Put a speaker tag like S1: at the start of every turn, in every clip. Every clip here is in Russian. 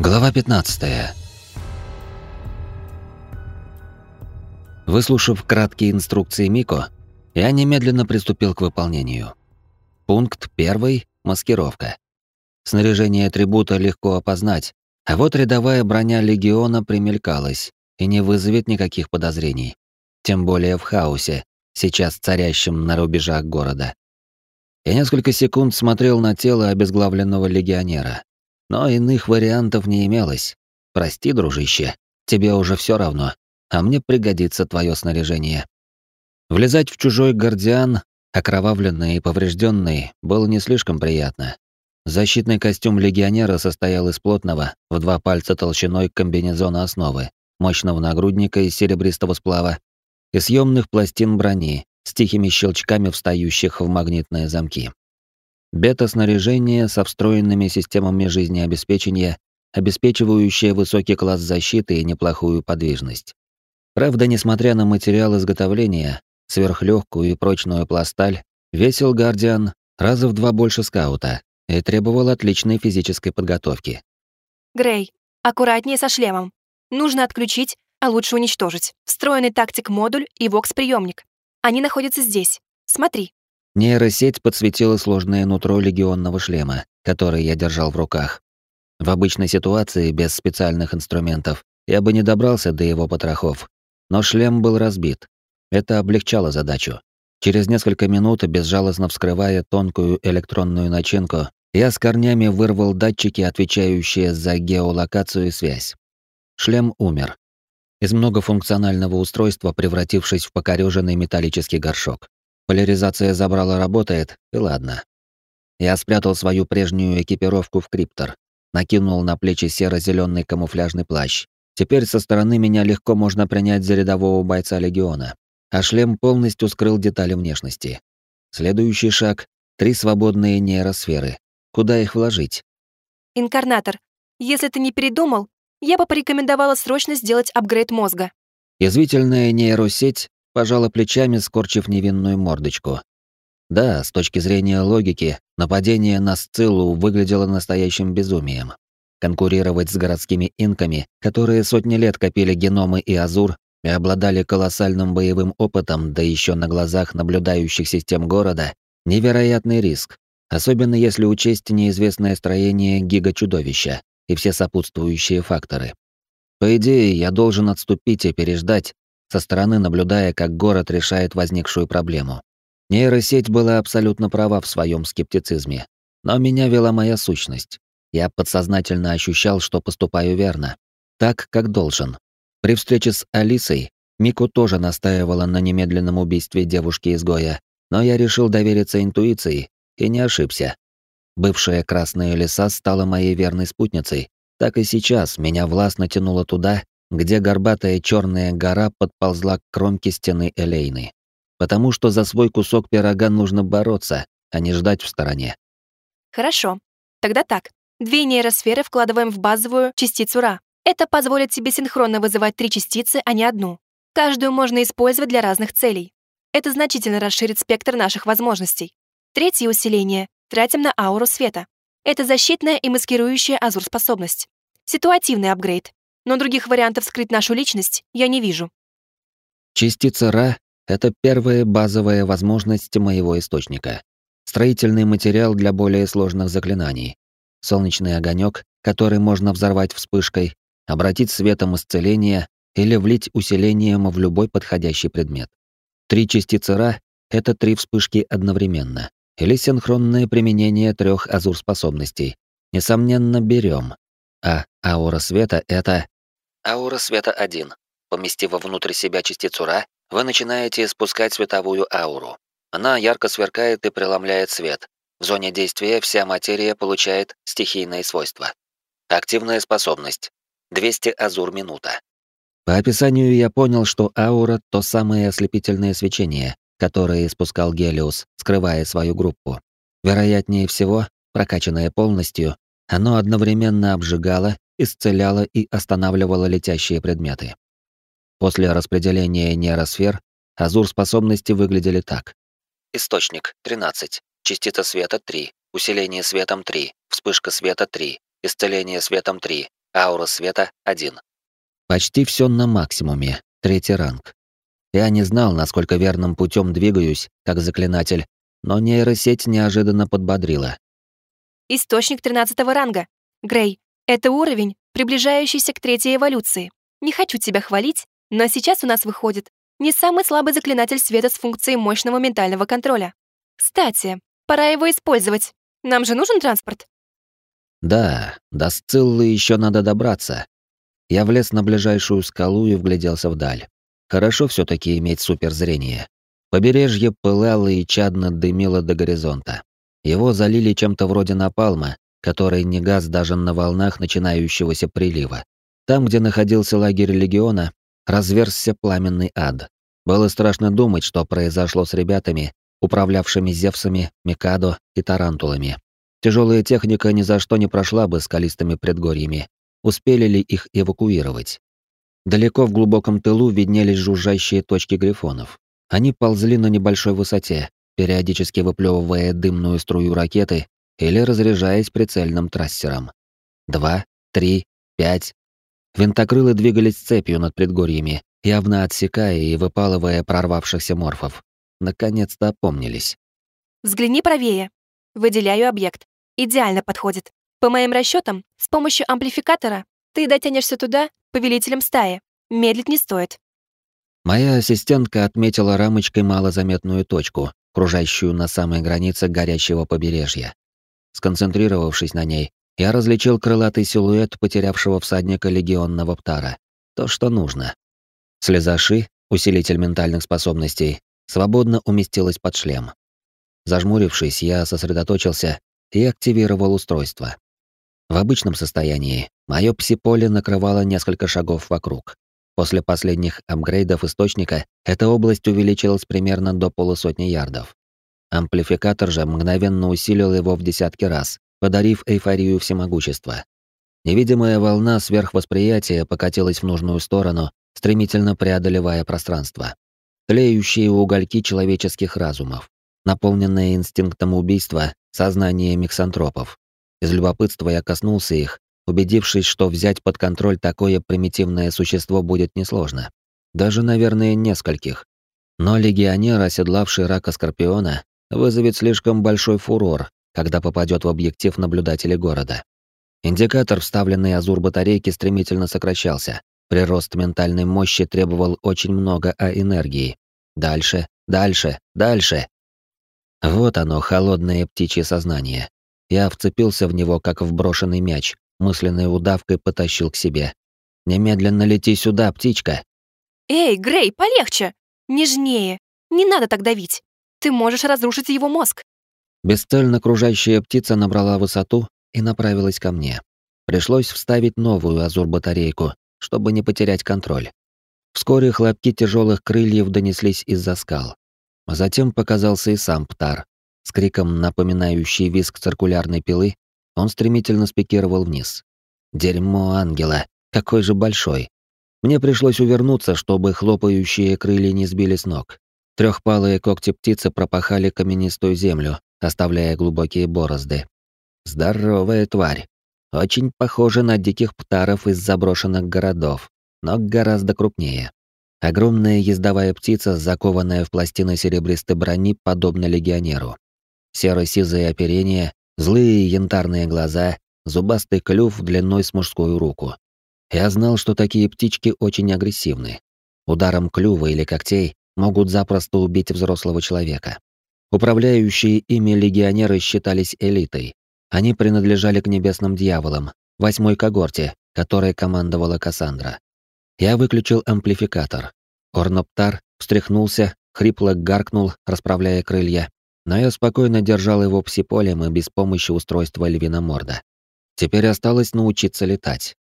S1: Глава 15. Выслушав краткие инструкции Мико, я немедленно приступил к выполнению. Пункт первый — маскировка. Снаряжение атрибута легко опознать, а вот рядовая броня легиона примелькалась и не вызовет никаких подозрений. Тем более в хаосе, сейчас царящем на рубежах города. Я несколько секунд смотрел на тело обезглавленного легионера. Но иных вариантов не имелось. Прости, дружище, тебе уже все равно, а мне пригодится твое снаряжение. Влезать в чужой гардиан, окровавленный и поврежденный, было не слишком приятно. Защитный костюм легионера состоял из плотного, в два пальца толщиной комбинезона основы, мощного нагрудника из серебристого сплава и съемных пластин брони, с тихими щелчками встающих в магнитные замки. Бета-снаряжение со встроенными системами жизнеобеспечения, обеспечивающее высокий класс защиты и неплохую подвижность. Правда, несмотря на материал изготовления, сверхлегкую и прочную пласталь, весил Гардиан раза в два больше скаута и требовал отличной физической подготовки.
S2: Грей, аккуратнее со шлемом. Нужно отключить, а лучше уничтожить. Встроенный тактик-модуль и вокс-приемник. Они находятся здесь. Смотри.
S1: Нейросеть подсветила сложное нутро легионного шлема, который я держал в руках. В обычной ситуации, без специальных инструментов, я бы не добрался до его потрохов. Но шлем был разбит. Это облегчало задачу. Через несколько минут, безжалостно вскрывая тонкую электронную начинку, я с корнями вырвал датчики, отвечающие за геолокацию и связь. Шлем умер из многофункционального устройства, превратившись в покорёженный металлический горшок. Поляризация забрала работает, и ладно. Я спрятал свою прежнюю экипировку в криптор, накинул на плечи серо зеленый камуфляжный плащ. Теперь со стороны меня легко можно принять за рядового бойца легиона, а шлем полностью скрыл детали внешности. Следующий шаг — три свободные нейросферы. Куда их вложить?
S2: Инкарнатор, если ты не передумал, я бы порекомендовала срочно сделать апгрейд мозга.
S1: Язвительная нейросеть пожала плечами, скорчив невинную мордочку. Да, с точки зрения логики, нападение на Сциллу выглядело настоящим безумием. Конкурировать с городскими инками, которые сотни лет копили геномы и азур и обладали колоссальным боевым опытом, да еще на глазах наблюдающих систем города, невероятный риск, особенно если учесть неизвестное строение гигачудовища и все сопутствующие факторы. По идее, я должен отступить и переждать, со стороны наблюдая, как город решает возникшую проблему. Нейросеть была абсолютно права в своем скептицизме, но меня вела моя сущность. Я подсознательно ощущал, что поступаю верно, так, как должен. При встрече с Алисой Мику тоже настаивала на немедленном убийстве девушки-изгоя, но я решил довериться интуиции и не ошибся. Бывшая Красная Леса стала моей верной спутницей, так и сейчас меня властно тянуло туда, где горбатая черная гора подползла к кромке стены Элейны. Потому что за свой кусок пирога нужно бороться, а не ждать в стороне.
S2: Хорошо. Тогда так. Две нейросферы вкладываем в базовую частицу Ра. Это позволит себе синхронно вызывать три частицы, а не одну. Каждую можно использовать для разных целей. Это значительно расширит спектр наших возможностей. Третье усиление Тратим на ауру света. Это защитная и маскирующая азур-способность. Ситуативный апгрейд. Но других вариантов скрыть нашу личность я не вижу.
S1: Частица Ра — это первая базовая возможность моего источника. Строительный материал для более сложных заклинаний. Солнечный огонек, который можно взорвать вспышкой, обратить светом исцеления или влить усилением в любой подходящий предмет. Три частицы Ра — это три вспышки одновременно или синхронное применение трех азур-способностей. Несомненно, берем. А аура света — это... Аура света 1. Поместив внутрь себя частицу Ра, вы начинаете испускать световую ауру. Она ярко сверкает и преломляет свет. В зоне действия вся материя получает стихийные свойства. Активная способность. 200 азур минута. По описанию я понял, что аура — то самое ослепительное свечение, которые испускал Гелиус, скрывая свою группу. Вероятнее всего, прокачанное полностью, оно одновременно обжигало, исцеляло и останавливало летящие предметы. После распределения нейросфер азур способности выглядели так. Источник — 13, частица света — 3, усиление светом — 3, вспышка света — 3, исцеление светом — 3, Аура света — 1. Почти все на максимуме, третий ранг. Я не знал, насколько верным путем двигаюсь, как заклинатель, но нейросеть неожиданно подбодрила.
S2: Источник 13 ранга. Грей, это уровень, приближающийся к третьей эволюции. Не хочу тебя хвалить, но сейчас у нас выходит не самый слабый заклинатель света с функцией мощного ментального контроля. Кстати, пора его использовать. Нам же нужен транспорт.
S1: Да, до Сциллы еще надо добраться. Я влез на ближайшую скалу и вгляделся вдаль. Хорошо все таки иметь суперзрение. Побережье пылало и чадно дымило до горизонта. Его залили чем-то вроде напалма, который не газ даже на волнах начинающегося прилива. Там, где находился лагерь легиона, разверзся пламенный ад. Было страшно думать, что произошло с ребятами, управлявшими Зевсами, Микадо и Тарантулами. Тяжелая техника ни за что не прошла бы скалистыми предгорьями. Успели ли их эвакуировать? Далеко в глубоком тылу виднелись жужжащие точки грифонов. Они ползли на небольшой высоте, периодически выплевывая дымную струю ракеты или разряжаясь прицельным трассером. Два, три, пять. Винтокрылы двигались цепью над предгорьями, явно отсекая и выпалывая прорвавшихся морфов. Наконец-то опомнились.
S2: Взгляни правее. Выделяю объект. Идеально подходит. По моим расчетам, с помощью амплификатора ты дотянешься туда, повелителем стаи. Медлить не стоит.
S1: Моя ассистентка отметила рамочкой малозаметную точку, кружащую на самой границе горящего побережья. Сконцентрировавшись на ней, я различил крылатый силуэт потерявшего всадника легионного птара. То, что нужно. Слезаши, усилитель ментальных способностей, свободно уместилась под шлем. Зажмурившись, я сосредоточился и активировал устройство. В обычном состоянии мое псиполе накрывало несколько шагов вокруг. После последних апгрейдов источника эта область увеличилась примерно до полусотни ярдов. Амплификатор же мгновенно усилил его в десятки раз, подарив эйфорию всемогущества. Невидимая волна сверхвосприятия покатилась в нужную сторону, стремительно преодолевая пространство. Тлеющие угольки человеческих разумов, наполненное инстинктом убийства сознание миксантропов. Из любопытства я коснулся их, убедившись, что взять под контроль такое примитивное существо будет несложно. Даже, наверное, нескольких. Но легионер, оседлавший рака Скорпиона, вызовет слишком большой фурор, когда попадет в объектив наблюдателей города. Индикатор, вставленный азур батарейки, стремительно сокращался. Прирост ментальной мощи требовал очень много А энергии. Дальше, дальше, дальше. Вот оно, холодное птичье сознание. Я вцепился в него, как в брошенный мяч, мысленной удавкой потащил к себе. «Немедленно лети сюда, птичка!»
S2: «Эй, Грей, полегче! Нежнее! Не надо так давить! Ты можешь разрушить его мозг!»
S1: Бесцельно кружащая птица набрала высоту и направилась ко мне. Пришлось вставить новую азур-батарейку, чтобы не потерять контроль. Вскоре хлопки тяжелых крыльев донеслись из-за скал. Затем показался и сам Птар. С криком, напоминающий визг циркулярной пилы, он стремительно спикировал вниз. Дерьмо ангела, какой же большой. Мне пришлось увернуться, чтобы хлопающие крылья не сбили с ног. Трехпалые когти птицы пропахали каменистую землю, оставляя глубокие борозды. Здоровая тварь. Очень похожа на диких птаров из заброшенных городов, но гораздо крупнее. Огромная ездовая птица, закованная в пластины серебристой брони, подобно легионеру. Серо-сизое оперение, злые янтарные глаза, зубастый клюв длиной с мужскую руку. Я знал, что такие птички очень агрессивны. Ударом клюва или когтей могут запросто убить взрослого человека. Управляющие ими легионеры считались элитой. Они принадлежали к небесным дьяволам, восьмой когорте, которой командовала Кассандра. Я выключил амплификатор. Орноптар встряхнулся, хрипло гаркнул, расправляя крылья, но я спокойно держал его псиполем и без помощи устройства львиноморда. Теперь осталось научиться летать.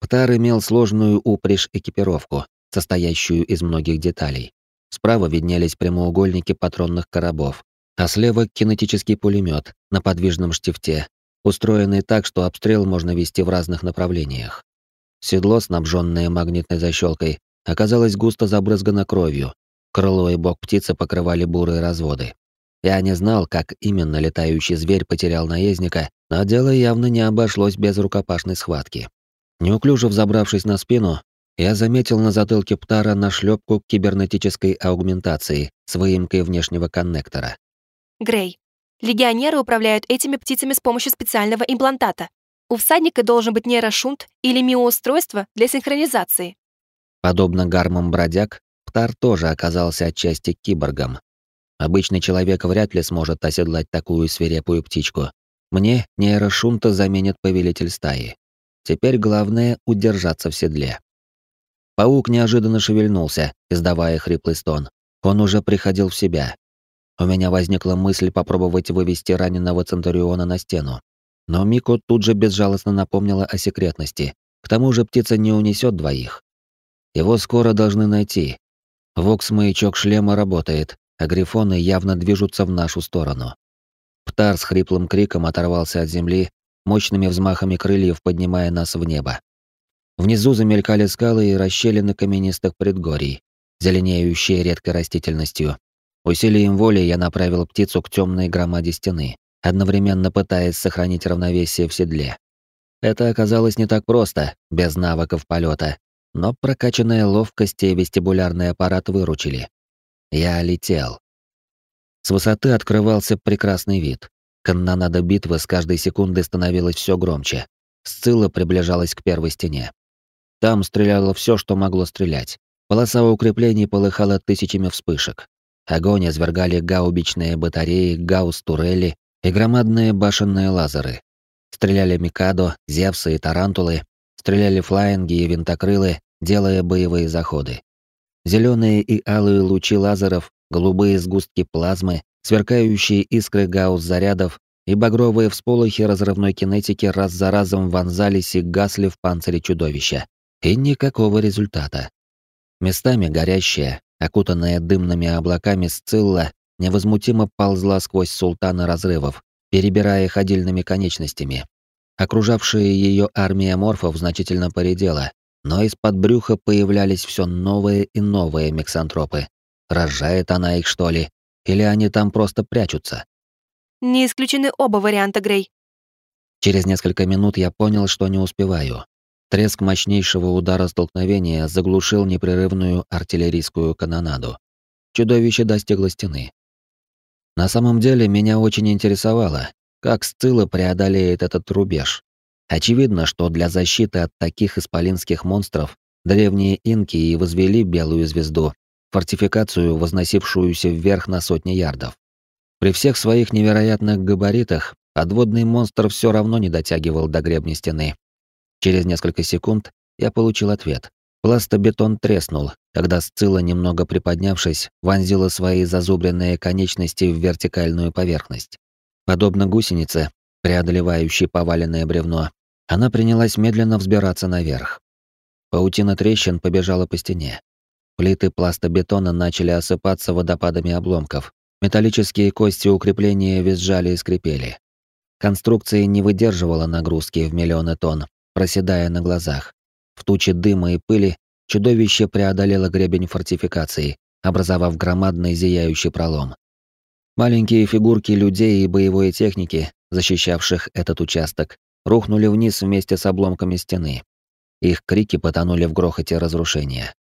S1: Птар имел сложную упряжь-экипировку, состоящую из многих деталей. Справа виднелись прямоугольники патронных коробов, а слева кинетический пулемет на подвижном штифте, устроенный так, что обстрел можно вести в разных направлениях. Седло, снабженное магнитной защелкой, оказалось густо забрызгано кровью. Крыло и бок птицы покрывали бурые разводы. Я не знал, как именно летающий зверь потерял наездника, но дело явно не обошлось без рукопашной схватки. Неуклюже взобравшись на спину, я заметил на затылке Птара нашлепку кибернетической аугментации с выемкой внешнего коннектора.
S2: Грей, легионеры управляют этими птицами с помощью специального имплантата. У всадника должен быть нейрошунт или миоустройство для синхронизации.
S1: Подобно гармам бродяг, Птар тоже оказался отчасти киборгом. Обычный человек вряд ли сможет оседлать такую свирепую птичку. Мне нейрошунта заменит повелитель стаи. Теперь главное — удержаться в седле. Паук неожиданно шевельнулся, издавая хриплый стон. Он уже приходил в себя. У меня возникла мысль попробовать вывести раненого Центуриона на стену. Но Мико тут же безжалостно напомнила о секретности. К тому же птица не унесет двоих. Его скоро должны найти. Вокс-маячок шлема работает, а грифоны явно движутся в нашу сторону. Птар с хриплым криком оторвался от земли мощными взмахами крыльев поднимая нас в небо. Внизу замелькали скалы и расщелины каменистых предгорий, зеленеющие редкой растительностью. Усилием воли я направил птицу к темной громаде стены, одновременно пытаясь сохранить равновесие в седле. Это оказалось не так просто, без навыков полета, но прокачанная ловкость и вестибулярный аппарат выручили. Я летел. С высоты открывался прекрасный вид. Канонада битвы с каждой секундой становилась все громче. Сцилла приближалась к первой стене. Там стреляло все, что могло стрелять. Полоса укреплений полыхала тысячами вспышек. Огонь извергали гаубичные батареи, гаусс-турели и громадные башенные лазеры. Стреляли Микадо, Зевсы и Тарантулы, стреляли флаинги и винтокрылы, делая боевые заходы. Зеленые и алые лучи лазеров, голубые сгустки плазмы, Сверкающие искры гаусс-зарядов и багровые всполохи разрывной кинетики раз за разом вонзались и гасли в панцире чудовища. И никакого результата. Местами горящая, окутанная дымными облаками Сцилла, невозмутимо ползла сквозь султана разрывов, перебирая ходильными конечностями. Окружавшая ее армия морфов значительно поредела, но из-под брюха появлялись все новые и новые миксантропы. Рожает она их, что ли? Или они там просто прячутся?
S2: Не исключены оба варианта, Грей.
S1: Через несколько минут я понял, что не успеваю. Треск мощнейшего удара столкновения заглушил непрерывную артиллерийскую канонаду. Чудовище достигло стены. На самом деле меня очень интересовало, как Сцилла преодолеет этот рубеж. Очевидно, что для защиты от таких исполинских монстров древние инки и возвели белую звезду, фортификацию, возносившуюся вверх на сотни ярдов. При всех своих невероятных габаритах подводный монстр все равно не дотягивал до гребня стены. Через несколько секунд я получил ответ. Пластобетон треснул, когда Сцилла, немного приподнявшись, вонзила свои зазубренные конечности в вертикальную поверхность. Подобно гусенице, преодолевающей поваленное бревно, она принялась медленно взбираться наверх. Паутина трещин побежала по стене. Плиты пластобетона начали осыпаться водопадами обломков. Металлические кости укрепления визжали и скрипели. Конструкция не выдерживала нагрузки в миллионы тонн, проседая на глазах. В туче дыма и пыли чудовище преодолело гребень фортификации, образовав громадный зияющий пролом. Маленькие фигурки людей и боевой техники, защищавших этот участок, рухнули вниз вместе с обломками стены. Их крики потонули в грохоте разрушения.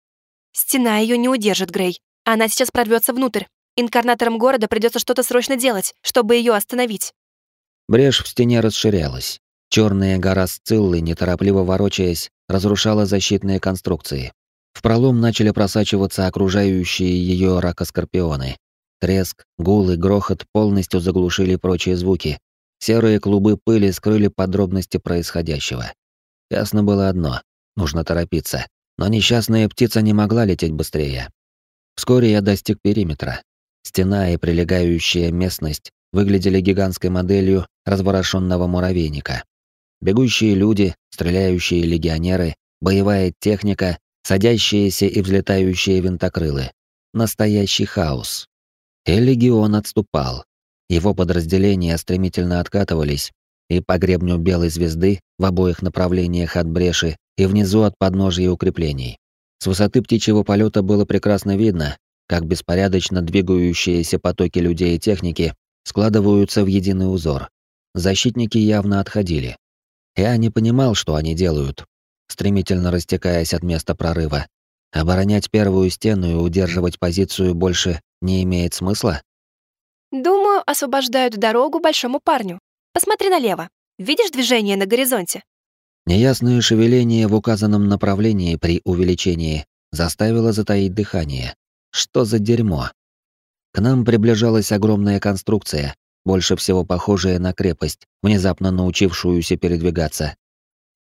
S2: Стена ее не удержит, Грей. Она сейчас прорвется внутрь. Инкарнаторам города придется что-то срочно делать, чтобы ее остановить.
S1: Брешь в стене расширялась. Черная гора Сциллы, неторопливо ворочаясь, разрушала защитные конструкции. В пролом начали просачиваться окружающие ее ракоскорпионы. Треск, гул и грохот полностью заглушили прочие звуки. Серые клубы пыли скрыли подробности происходящего. Ясно было одно — нужно торопиться. Но несчастная птица не могла лететь быстрее. Вскоре я достиг периметра. Стена и прилегающая местность выглядели гигантской моделью разворошенного муравейника. Бегущие люди, стреляющие легионеры, боевая техника, садящиеся и взлетающие винтокрылы. Настоящий хаос. И легион отступал. Его подразделения стремительно откатывались, и по гребню белой звезды в обоих направлениях от бреши и внизу от подножия укреплений. С высоты птичьего полета было прекрасно видно, как беспорядочно двигающиеся потоки людей и техники складываются в единый узор. Защитники явно отходили. Я не понимал, что они делают. стремительно растекаясь от места прорыва. Оборонять первую стену и удерживать позицию больше не имеет смысла?
S2: Думаю, освобождают дорогу большому парню. Посмотри налево. Видишь движение на горизонте?
S1: Неясное шевеление в указанном направлении при увеличении заставило затаить дыхание. Что за дерьмо? К нам приближалась огромная конструкция, больше всего похожая на крепость, внезапно научившуюся передвигаться.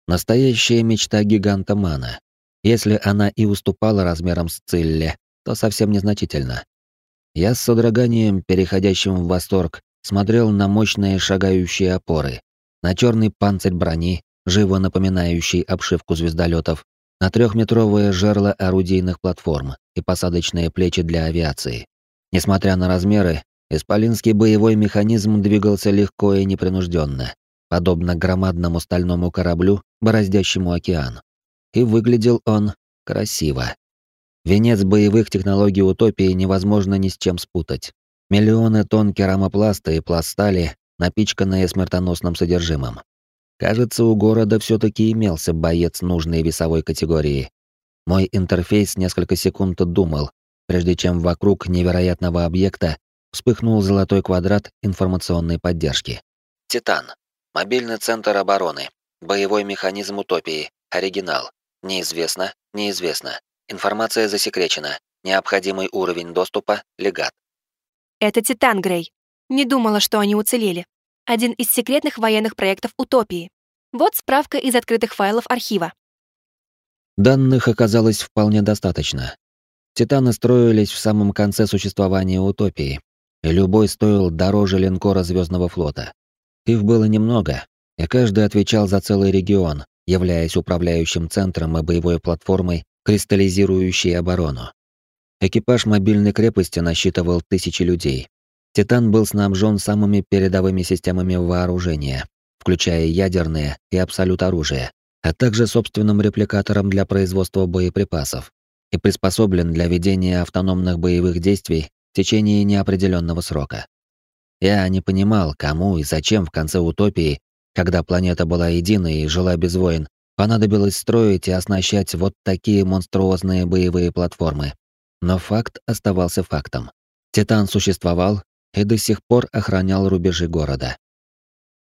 S1: Настоящая мечта гиганта Мана. Если она и уступала размерам Сцилле, то совсем незначительно. Я с содроганием, переходящим в восторг, смотрел на мощные шагающие опоры, на черный панцирь брони, живо напоминающий обшивку звездолетов, на трехметровое жерло орудийных платформ и посадочные плечи для авиации. Несмотря на размеры, исполинский боевой механизм двигался легко и непринужденно, подобно громадному стальному кораблю, бороздящему океан. И выглядел он красиво. Венец боевых технологий утопии невозможно ни с чем спутать. Миллионы тонн керамопласта и пластали, напичканные смертоносным содержимым. Кажется, у города все таки имелся боец нужной весовой категории. Мой интерфейс несколько секунд думал, прежде чем вокруг невероятного объекта вспыхнул золотой квадрат информационной поддержки. Титан. Мобильный центр обороны. Боевой механизм утопии. Оригинал. Неизвестно, неизвестно. Информация засекречена. Необходимый уровень доступа легат.
S2: Это Титан, Грей. Не думала, что они уцелели один из секретных военных проектов утопии. Вот справка из открытых файлов архива.
S1: Данных оказалось вполне достаточно. Титаны строились в самом конце существования утопии, и любой стоил дороже линкора Звездного флота. Их было немного, и каждый отвечал за целый регион, являясь управляющим центром и боевой платформой, кристаллизирующей оборону. Экипаж мобильной крепости насчитывал тысячи людей, Титан был снабжен самыми передовыми системами вооружения, включая ядерные и абсолют оружия, а также собственным репликатором для производства боеприпасов и приспособлен для ведения автономных боевых действий в течение неопределенного срока. Я не понимал, кому и зачем в конце утопии, когда планета была единой и жила без войн, понадобилось строить и оснащать вот такие монструозные боевые платформы. Но факт оставался фактом. Титан существовал и до сих пор охранял рубежи города.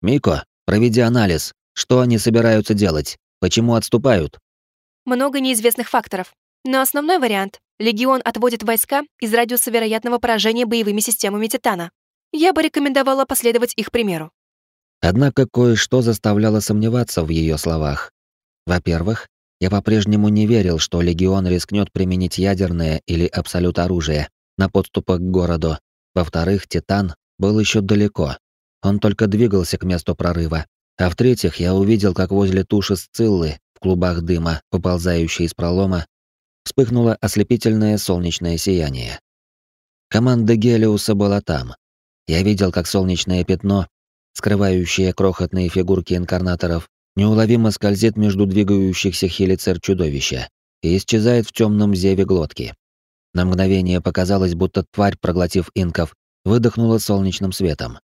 S1: «Мико, проведи анализ. Что они собираются делать? Почему отступают?»
S2: Много неизвестных факторов. Но основной вариант — Легион отводит войска из радиуса вероятного поражения боевыми системами Титана. Я бы рекомендовала последовать их примеру.
S1: Однако кое-что заставляло сомневаться в ее словах. Во-первых, я по-прежнему не верил, что Легион рискнет применить ядерное или абсолют оружие на подступах к городу, во-вторых, Титан был еще далеко. Он только двигался к месту прорыва. А в-третьих, я увидел, как возле туши Сциллы, в клубах дыма, поползающей из пролома, вспыхнуло ослепительное солнечное сияние. Команда Гелиуса была там. Я видел, как солнечное пятно, скрывающее крохотные фигурки инкарнаторов, неуловимо скользит между двигающихся хелицер чудовища и исчезает в темном зеве глотки. На мгновение показалось, будто тварь, проглотив инков, выдохнула солнечным светом.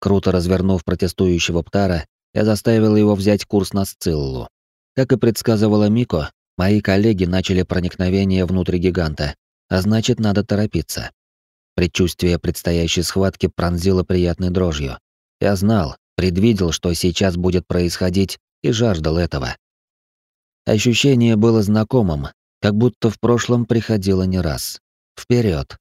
S1: Круто развернув протестующего птара, я заставил его взять курс на Сциллу. Как и предсказывала Мико, мои коллеги начали проникновение внутрь гиганта, а значит, надо торопиться. Предчувствие предстоящей схватки пронзило приятной дрожью. Я знал, предвидел, что сейчас будет происходить, и жаждал этого. Ощущение было знакомым, как будто в прошлом приходило не раз. Вперед,